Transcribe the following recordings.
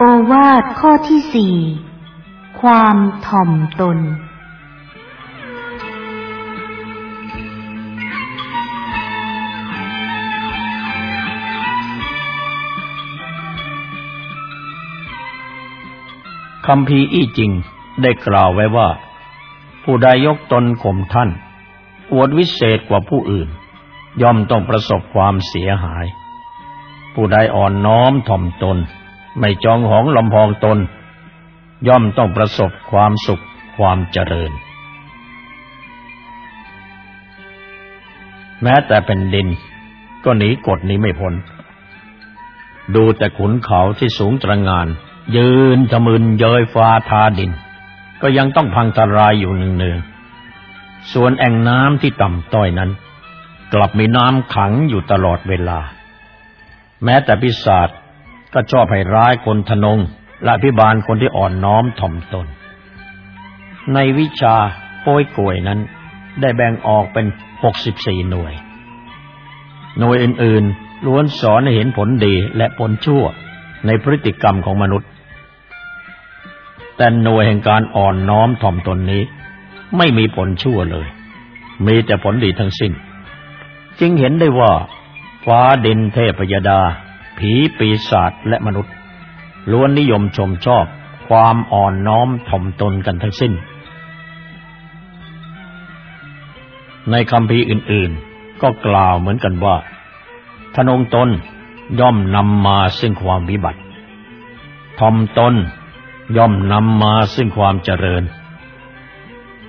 โอวาทข้อที่สี่ความถ่อมตน คำพีอี้จริงได้กล่าวไว้ว่า ผู้ใดยกตนข่มท่าน อวดวิเศษกว่าผู้อื่น ย่อมต้องประสบความเสียหาย ผู้ใดอ่อนน้อมถ่อมตน ไม่จองหองลำพองตน ย่อมต้องประสบความสุขความเจริญ แม้แต่เป็นดิน ก็หนีกฎนี้ไม่พ้น ดูแต่ขุนเขาที่สูงตระงาน ยืนทะมึนเยยฟ้าทาดิน ก็ยังต้องพังทลายอยู่หนึ่งๆส่วนแอ่งน้ำที่ต่ำต้อยนั้น กลับมีน้ำขังอยู่ตลอดเวลา แม้แต่พิศาจ ก็ชอบให้ร้ายคนทนงและพิบาลคนที่อ่อนน้อมถ่อมตน ในวิชาโป้ยกวยนั้น ได้แบ่งออกเป็นหกสิบสี่หน่วย หน่วยอื่นๆ ล้วนสอนให้เห็นผลดีและผลชั่วในพฤติกรรมของมนุษย์ แต่หน่วยแห่งการอ่อนน้อมถ่อมตนนี้ ไม่มีผลชั่วเลย มีแต่ผลดีทั้งสิ้น จึงเห็นได้ว่า ฟ้าดินเทพยดา ผีปีศาจและมนุษย์ ล้วนนิยมชมชอบ ความอ่อนน้อมถ่อมตนกันทั้งสิ้น ในคำพีอื่นๆ ก็กล่าวเหมือนกันว่า ทนงตนย่อมนำมาซึ่งความวิบัติทอมตนย่อมนำมาซึ่งความเจริญ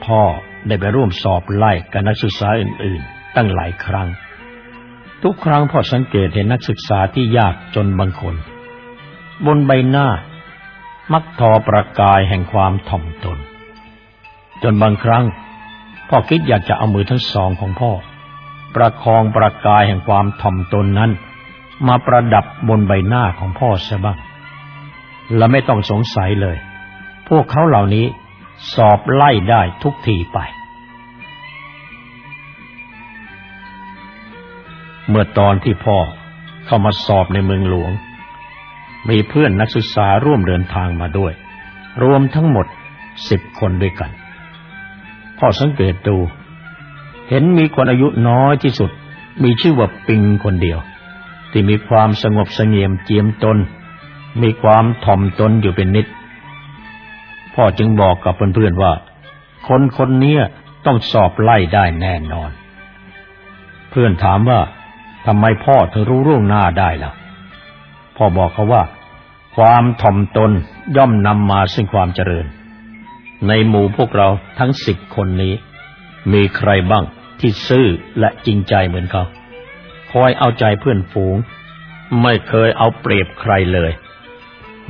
พ่อได้ไปร่วมสอบไล่กับนักศึกษาอื่นๆ ตั้งหลายครั้ง ทุกครั้งพ่อสังเกตเห็นนักศึกษาที่ยากจนบางคน บนใบหน้า มักทอประกายแห่งความถ่อมตน จนบางครั้งพ่อคิดอยากจะเอามือทั้งสองของพ่อ ประคองประกายแห่งความถ่อมตนนั้น มาประดับบนใบหน้าของพ่อเสียบ้าง และไม่ต้องสงสัยเลย พวกเขาเหล่านี้สอบไล่ได้ทุกทีไป เมื่อตอนที่พ่อเข้ามาสอบในเมืองหลวง มีเพื่อนนักศึกษาร่วมเดินทางมาด้วย รวมทั้งหมดสิบคนด้วยกัน พ่อสังเกตดู เห็นมีคนอายุน้อยที่สุด มีชื่อว่าปิงคนเดียว ที่มีความสงบสงเงียมเจียมตน มีความถ่อมตนอยู่เป็นนิด พ่อจึงบอกกับเพื่อนๆว่า คนคนนี้ต้องสอบไล่ได้แน่นอน เพื่อนถามว่า ทำไมพ่อถึงรู้ร่วงหน้าได้ล่ะ พ่อบอกเขาว่า ความถ่อมตนย่อมนำมาซึ่งความเจริญ ในหมู่พวกเราทั้งสิบคนนี้ มีใครบ้างที่ซื่อและจริงใจเหมือนเขา คอยเอาใจเพื่อนฝูง ไม่เคยเอาเปรียบใครเลย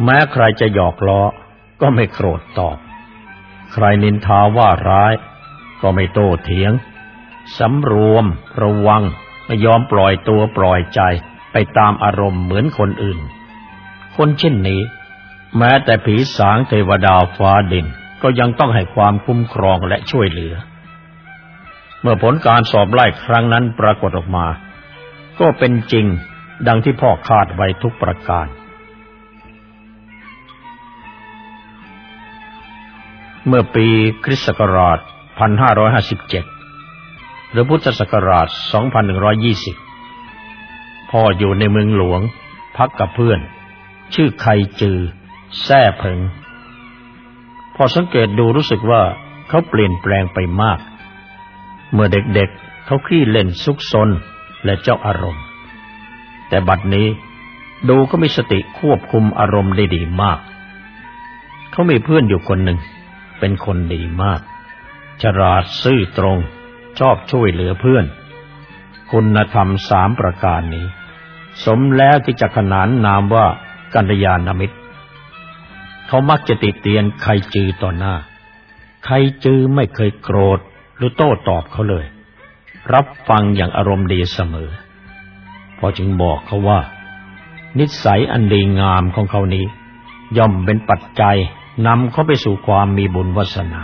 แม้ใครจะหยอกล้อ ก็ไม่โกรธตอบ ใครนินทาว่าร้าย ก็ไม่โต้เถียงสำรวมระวัง ไม่ยอมปล่อยตัวปล่อยใจไปตามอารมณ์เหมือนคนอื่น คนเช่นนี้ แม้แต่ผีสางเทวดาฟ้าดินก็ยังต้องให้ความคุ้มครองและช่วยเหลือ เมื่อผลการสอบไล่ครั้งนั้นปรากฏออกมา ก็เป็นจริงดังที่พ่อคาดไว้ทุกประการ เมื่อปีคริสต์ศักราช 1557 หรือพุทธศักราช 2120 พ่ออยู่ในเมืองหลวง พักกับเพื่อน ชื่อไคจือ แซ่เพิง พอสังเกตดูรู้สึกว่าเขาเปลี่ยนแปลงไปมาก เมื่อเด็กๆเขาขี้เล่นซุกซนและเจ้าอารมณ์ แต่บัดนี้ดูก็มีสติควบคุมอารมณ์ได้ดีมาก เขามีเพื่อนอยู่คนหนึ่ง เป็นคนดีมาก ฉลาดซื่อตรง ชอบช่วยเหลือเพื่อน คุณธรรมสามประการนี้ สมแล้วที่จะขนานนามว่ากัญญาณมิตร เขามักจะติดเตียนใครจือต่อหน้า ใครจือไม่เคยโกรธหรือโต้ตอบเขาเลย รับฟังอย่างอารมณ์ดีเสมอ พอจึงบอกเขาว่า นิสัยอันดีงามของเขานี้ ย่อมเป็นปัจจัยนำเขาไปสู่ความมีบุญวาสนา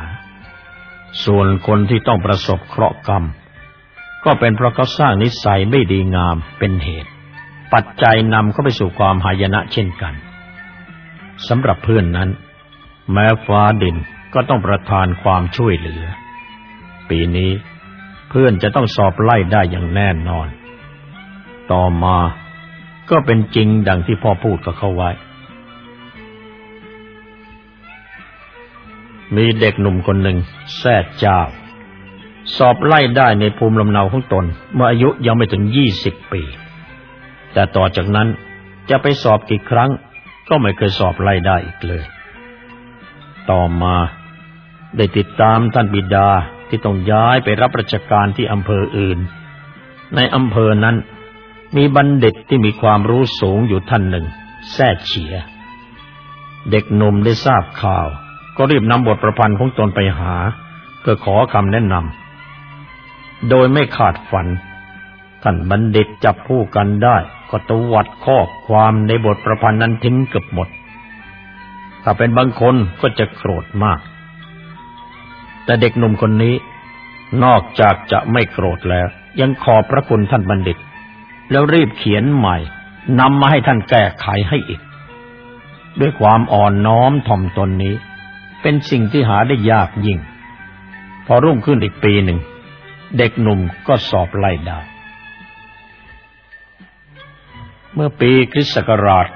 ส่วนคนที่ต้องประสบเคราะห์กรรม ก็เป็นเพราะเขาสร้างนิสัยไม่ดีงามเป็นเหตุ ปัจจัยนำเขาไปสู่ความหายนะเช่นกันสำหรับเพื่อนนั้น แม้ฟ้าดินก็ต้องประทานความช่วยเหลือ ปีนี้เพื่อนจะต้องสอบไล่ได้อย่างแน่นอน ต่อมาก็เป็นจริงดังที่พ่อพูดกับเขาไว้ มีเด็กหนุ่มคนหนึ่งแท้เจ้า สอบไล่ได้ในภูมิลำเนาของตน เมื่ออายุยังไม่ถึงยี่สิบปี แต่ต่อจากนั้นจะไปสอบกี่ครั้ง ก็ไม่เคยสอบไล่ได้อีกเลย ต่อมาได้ติดตามท่านบิดาที่ต้องย้ายไปรับราชการที่อำเภออื่น ในอำเภอนั้น มีบัณฑิตที่มีความรู้สูงอยู่ท่านหนึ่งแท้เฉีย เด็กหนุ่มได้ทราบข่าว ก็รีบนำบทประพันธ์ของตนไปหา เพื่อขอคำแนะนำโดยไม่ขาดฝัน ท่านบัณฑิตจับผู้กันได้ก็ตวัดข้อความในบทประพันธ์นั้นทิ้งเกือบหมด ถ้าเป็นบางคนก็จะโกรธมาก แต่เด็กหนุ่มคนนี้ นอกจากจะไม่โกรธแล้ว ยังขอบพระคุณท่านบัณฑิต แล้วรีบเขียนใหม่นำมาให้ท่านแก้ไขให้อีก ด้วยความอ่อนน้อมถ่อมตนนี้ เป็นสิ่งที่หาได้ยากยิ่ง พอรุ่งขึ้นอีกปีหนึ่ง เด็กหนุ่มก็สอบไล่ได้เมื่อปีคริสต์ศักราช 1592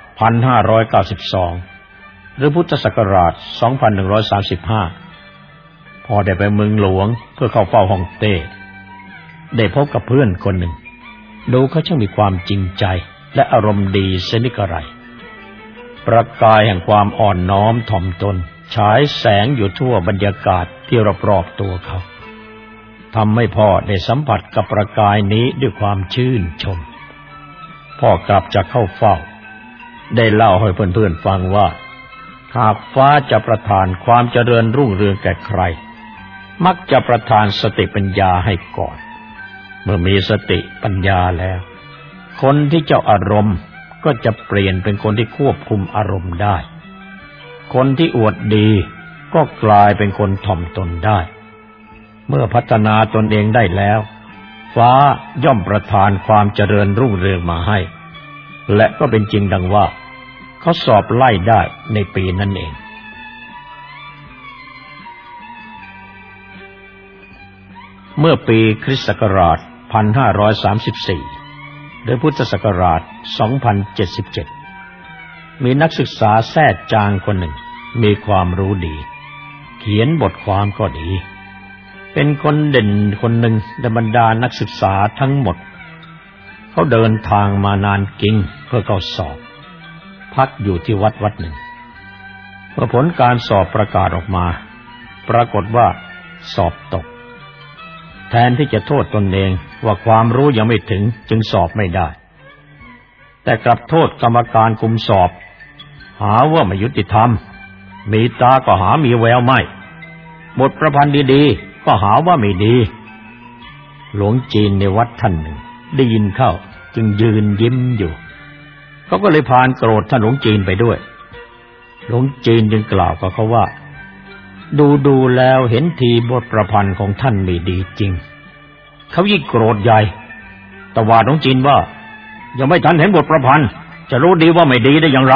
หรือพุทธศักราช 2135 พอได้ไปเมืองหลวงเพื่อเข้าเฝ้าฮ่องเต้ ได้พบกับเพื่อนคนหนึ่ง ดูเขาช่างมีความจริงใจและอารมณ์ดีเสนิกไรประกายแห่งความอ่อนน้อมถ่อมตน ฉายแสงอยู่ทั่วบรรยากาศที่รอบๆตัวเขาทำให้พ่อได้สัมผัสกับประกายนี้ด้วยความชื่นชม พ่อกลับจากเข้าเฝ้า ได้เล่าให้เพื่อนๆฟังว่า หากฟ้าจะประทานความเจริญรุ่งเรืองแก่ใคร มักจะประทานสติปัญญาให้ก่อน เมื่อมีสติปัญญาแล้ว คนที่เจ้าอารมณ์ก็จะเปลี่ยนเป็นคนที่ควบคุมอารมณ์ได้ คนที่อวดดี ก็กลายเป็นคนถ่อมตนได้ เมื่อพัฒนาตนเองได้แล้ว ฟ้าย่อมประทานความเจริญรุ่งเรืองมาให้ และก็เป็นจริงดังว่า เขาสอบไล่ได้ในปีนั้นเองเมื่อปีคริสต์ศักราช 1534โดยพุทธศักราช 2077 มีนักศึกษาแท้จางคนหนึ่ง มีความรู้ดี เขียนบทความก็ดี เป็นคนเด่นคนหนึ่งในบรรดานักศึกษาทั้งหมด เขาเดินทางมานานกิงเพื่อเข้าสอบ พักอยู่ที่วัดวัดหนึ่งเมื่อผลการสอบประกาศออกมา ปรากฏว่าสอบตก แทนที่จะโทษตนเองว่าความรู้ยังไม่ถึงจึงสอบไม่ได้แต่กลับโทษกรรมการคุมสอบ หาว่าไม่ยุติธรรม มีตาก็หามีแววไม่ บทประพันธ์ดีๆ ก็หาว่าไม่ดี หลวงจีนในวัดท่านหนึ่ง ได้ยินเข้าจึงยืนยิ้มอยู่ เขาก็เลยพานโกรธท่านหลวงจีนไปด้วย หลวงจีนจึงกล่าวกับเขาว่า ดูดูแล้วเห็นทีบทประพันธ์ของท่านไม่ดีจริง เขายิ่งโกรธใหญ่ตวาดของจีนว่ายังไม่ทันเห็นบทประพันธ์จะรู้ดีว่าไม่ดีได้อย่างไร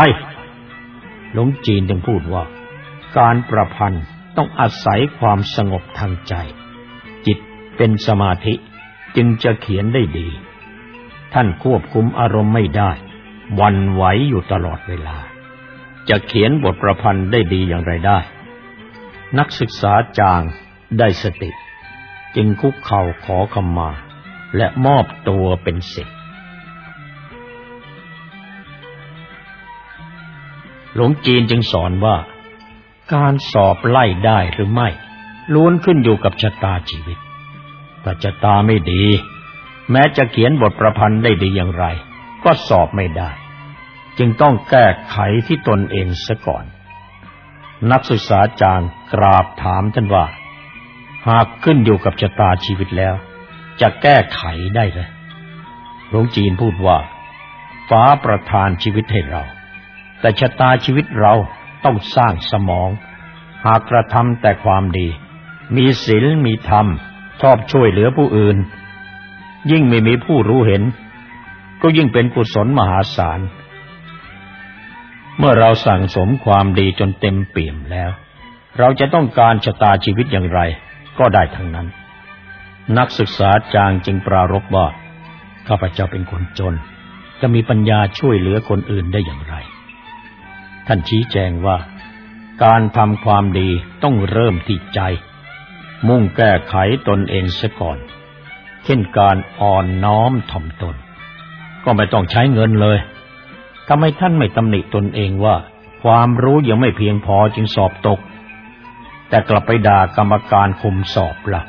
หลวงจีนจึงพูดว่า การประพันธ์ต้องอาศัยความสงบทางใจ จิตเป็นสมาธิจึงจะเขียนได้ดี ท่านควบคุมอารมณ์ไม่ได้ วันไหวอยู่ตลอดเวลา จะเขียนบทประพันธ์ได้ดีอย่างไรได้ นักศึกษาจางได้สติ จึงคุกเข่าขอขมา และมอบตัวเป็นศิษย์ หลวงจีนจึงสอนว่า การสอบไล่ได้หรือไม่ล้วนขึ้นอยู่กับชะตาชีวิตถ้าชะตาไม่ดี แม้จะเขียนบทประพันธ์ได้ดีอย่างไร ก็สอบไม่ได้ จึงต้องแก้ไขที่ตนเองซะก่อน นักศึกษาจารย์กราบถามท่านว่า หากขึ้นอยู่กับชะตาชีวิตแล้ว จะแก้ไขได้เลยหลวงจีนพูดว่า ฟ้าประทานชีวิตให้เรา แต่ชะตาชีวิตเราต้องสร้างสมอง หากกระทำแต่ความดี มีศีลมีธรรม ชอบช่วยเหลือผู้อื่น ยิ่งไม่มีผู้รู้เห็น ก็ยิ่งเป็นกุศลมหาศาล เมื่อเราสั่งสมความดีจนเต็มเปี่ยมแล้ว เราจะต้องการชะตาชีวิตอย่างไร ก็ได้ทั้งนั้น นักศึกษาจางจึงปรารบว่าข้าพเจ้าเป็นคนจน จะมีปัญญาช่วยเหลือคนอื่นได้อย่างไร ท่านชี้แจงว่า การทำความดีต้องเริ่มที่ใจ มุ่งแก้ไขตนเองเสียก่อน เช่นการอ่อนน้อมถ่อมตน ก็ไม่ต้องใช้เงินเลยทำไมท่านไม่ตำหนิตนเองว่า ความรู้ยังไม่เพียงพอจึงสอบตก แต่กลับไปด่ากรรมการคุมสอบละ่ะ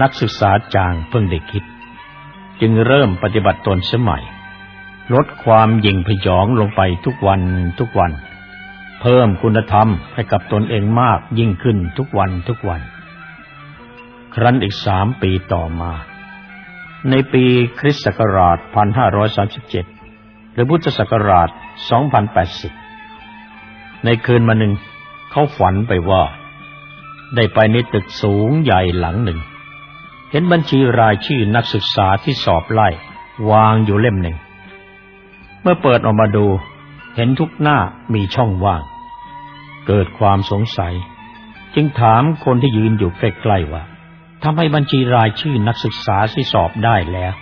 นักศึกษาจางเพิ่งได้คิด จึงเริ่มปฏิบัติตนสมัย ลดความยิ่งพยองลงไปทุกวันทุกวัน เพิ่มคุณธรรมให้กับตนเองมากยิ่งขึ้นทุกวันทุกวัน ครั้นอีกสามปีต่อมา ในปีคริสต์ศักราช1537 หรือพุทธศักราช 2080 ในคืนมาหนึ่งเขาฝันไปว่า ได้ไปในตึกสูงใหญ่หลังหนึ่ง เห็นบัญชีรายชื่อนักศึกษาที่สอบไล่วางอยู่เล่มหนึ่ง เมื่อเปิดออกมาดู เห็นทุกหน้ามีช่องว่าง เกิดความสงสัย จึงถามคนที่ยืนอยู่ใกล้ๆว่าทำให้บัญชีรายชื่อนักศึกษาที่สอบได้แล้ว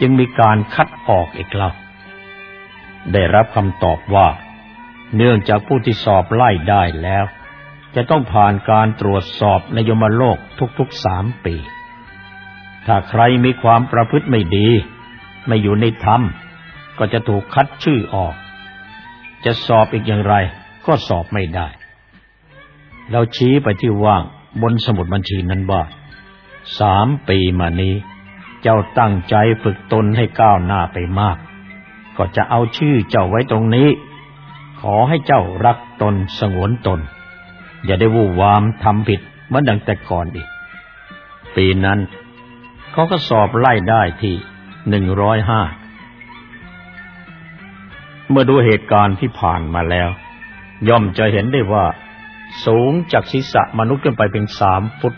จึงมีการคัดออกอีกแล้วได้รับคำตอบว่า เนื่องจากผู้ที่สอบไล่ได้แล้ว จะต้องผ่านการตรวจสอบในยมโลกทุกๆสามปี ถ้าใครมีความประพฤติไม่ดี ไม่อยู่ในธรรม ก็จะถูกคัดชื่อออก จะสอบอีกอย่างไรก็สอบไม่ได้ เราชี้ไปที่ว่างบนสมุดบัญชีนั้นว่าสามปีมานี้ เจ้าตั้งใจฝึกตนให้ก้าวหน้าไปมาก ก็จะเอาชื่อเจ้าไว้ตรงนี้ ขอให้เจ้ารักตนสงวนตน อย่าได้วู่วามทำผิดเหมือนดังแต่ก่อนอีก ปีนั้นเขาก็สอบไล่ได้ที่หนึ่งร้อยห้า เมื่อดูเหตุการณ์ที่ผ่านมาแล้ว ย่อมจะเห็นได้ว่าสูงจากศีรษะมนุษย์ขึ้นไปเป็นสามฟุต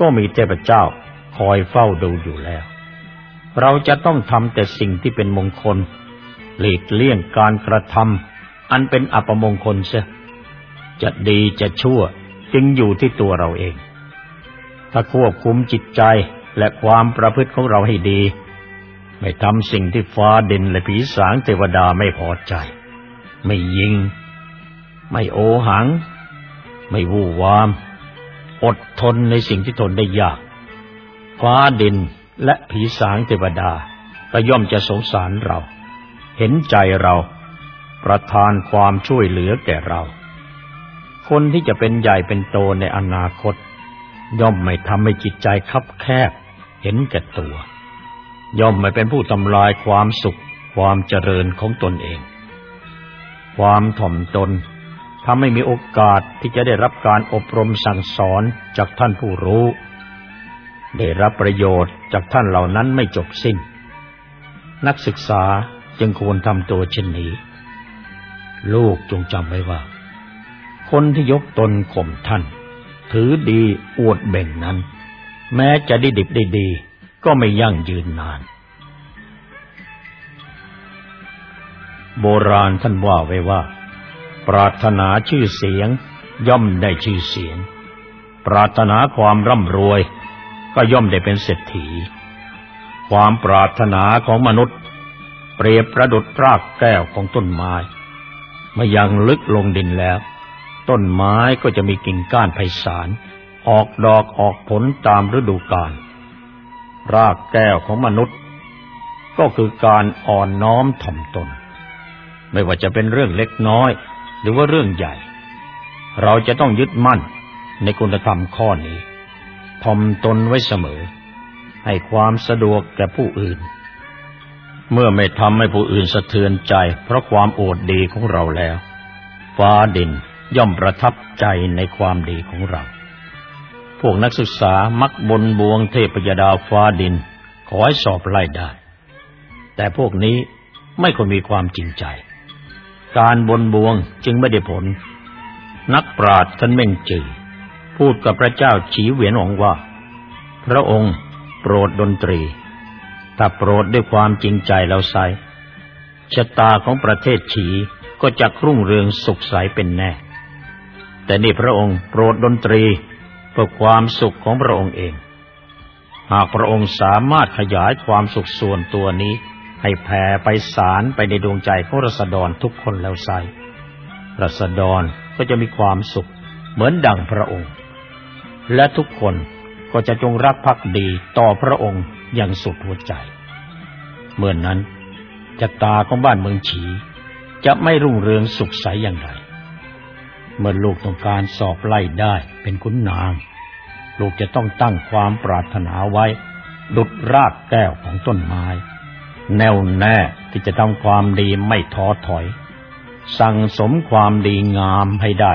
ก็มีเทพเจ้าคอยเฝ้าดูอยู่แล้ว เราจะต้องทำแต่สิ่งที่เป็นมงคล หลีกเลี่ยงการกระทำอันเป็นอัปมงคลเสียจะดีจะชั่วจึงอยู่ที่ตัวเราเอง ถ้าควบคุมจิตใจและความประพฤติของเราให้ดี ไม่ทำสิ่งที่ฟ้าดินและผีสางเทวดาไม่พอใจ ไม่ยิง ไม่โอหัง ไม่วู่วาม อดทนในสิ่งที่ทนได้ยาก ฟ้าดินและผีสางเทวดาก็ย่อมจะสงสารเรา เห็นใจเรา ประทานความช่วยเหลือแก่เรา คนที่จะเป็นใหญ่เป็นโตในอนาคต ย่อมไม่ทำให้จิตใจคับแคบ เห็นแก่ตัว ย่อมไม่เป็นผู้ทำลายความสุขความเจริญของตนเอง ความถ่อมตนทำให้มีโอกาสที่จะได้รับการอบรมสั่งสอนจากท่านผู้รู้ ได้รับประโยชน์จากท่านเหล่านั้นไม่จบสิ้น นักศึกษาจึงควรทำตัวเช่นนี้ ลูกจงจำไว้ว่า คนที่ยกตนข่มท่าน ถือดีอวดเบ่งนั้น แม้จะได้ดิบได้ดี ก็ไม่ยั่งยืนนาน โบราณท่านว่าไว้ว่า ปรารถนาชื่อเสียง ย่อมได้ชื่อเสียง ปรารถนาความร่ำรวย ก็ย่อมได้เป็นเศรษฐี ความปรารถนาของมนุษย์ เปรียบประดุดรากแก้วของต้นไม้เมื่อยังลึกลงดินแล้ว ต้นไม้ก็จะมีกิ่งก้านไพศาลออกดอกออกผลตามฤดูกาล รากแก้วของมนุษย์ ก็คือการอ่อนน้อมถ่อมตน ไม่ว่าจะเป็นเรื่องเล็กน้อย หรือว่าเรื่องใหญ่ เราจะต้องยึดมั่นในคุณธรรมข้อนี้ทอมตนไว้เสมอ ให้ความสะดวกแก่ผู้อื่น เมื่อไม่ทำให้ผู้อื่นสะเทือนใจ เพราะความโอดดีของเราแล้ว ฟ้าดินย่อมประทับใจในความดีของเรา พวกนักศึกษามักบนบวงเทพยดาฟ้าดิน ขอให้สอบไล่ได้ แต่พวกนี้ไม่ควรมีความจริงใจ การบนบวงจึงไม่ได้ผล นักปราชญ์ท่านเม่งจือพูดกับพระเจ้าฉีเหวียนองว่า พระองค์โปรดดนตรี ถ้าโปรดด้วยความจริงใจแล้วไซชะตาของประเทศฉีก็จะรุ่งเรืองสุขใสเป็นแน่ แต่นี่พระองค์โปรดดนตรี พื่อความสุขของพระองค์เอง หากพระองค์สามารถขยายความสุขส่วนตัวนี้ ให้แผ่ไปสารไปในดวงใจของรัษฎรทุกคนแล้วไซรัษฎรก็จะมีความสุขเหมือนดังพระองค์ และทุกคนก็จะจงรักภักดีต่อพระองค์อย่างสุดหัวใจ เมื่อนนั้นจะตาของบ้านเมืองฉี จะไม่รุ่งเรืองสุขใสอย่างไร เมื่อลูกต้องการสอบไล่ได้เป็นขุนนาง ลูกจะต้องตั้งความปรารถนาไว้ดุดรากแก้วของต้นไม้ แน่วแน่ที่จะทำความดีไม่ท้อถอย สั่งสมความดีงามให้ได้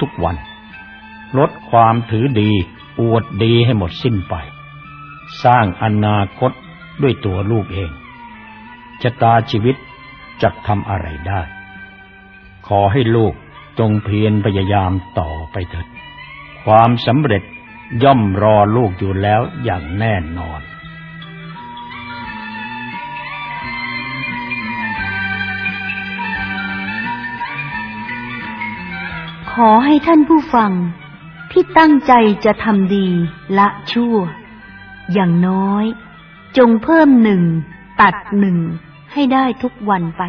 ทุกๆวัน ลดความถือดีอวดดีให้หมดสิ้นไป สร้างอนาคตด้วยตัวลูกเองชะตาชีวิตจะทำอะไรได้ ขอให้ลูกจงเพียรพยายามต่อไปเถิด ความสำเร็จ ย่อมรอลูกอยู่แล้วอย่างแน่นอน ขอให้ท่านผู้ฟังที่ตั้งใจจะทำดีละชั่ว อย่างน้อย จงเพิ่มหนึ่ง ตัดหนึ่ง ให้ได้ทุกวันไป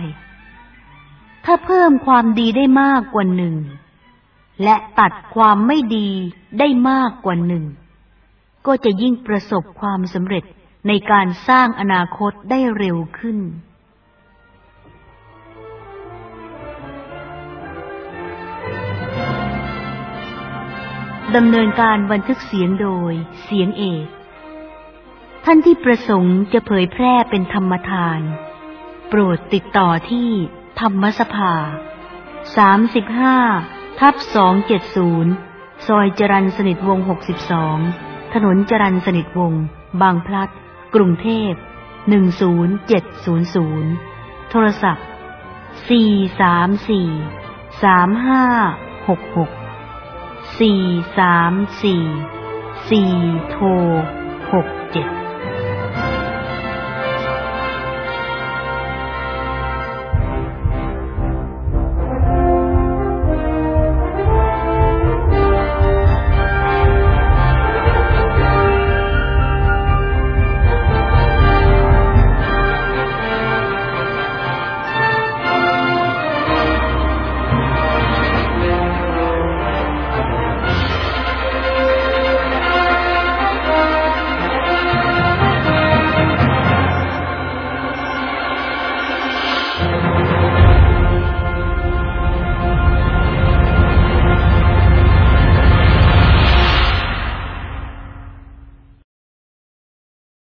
ถ้าเพิ่มความดีได้มากกว่าหนึ่ง และตัดความไม่ดีได้มากกว่าหนึ่ง ก็จะยิ่งประสบความสำเร็จในการสร้างอนาคตได้เร็วขึ้น ดำเนินการบันทึกเสียงโดยเสียงเอก ท่านที่ประสงค์จะเผยแพร่เป็นธรรมทาน โปรดติดต่อที่ธรรมสภา 35 ทับ270ซอยจรันสนิทวง62ถนนจรันสนิทวง บางพลัด กรุงเทพ10700โทรศัพท์434 3566 434 4โทร67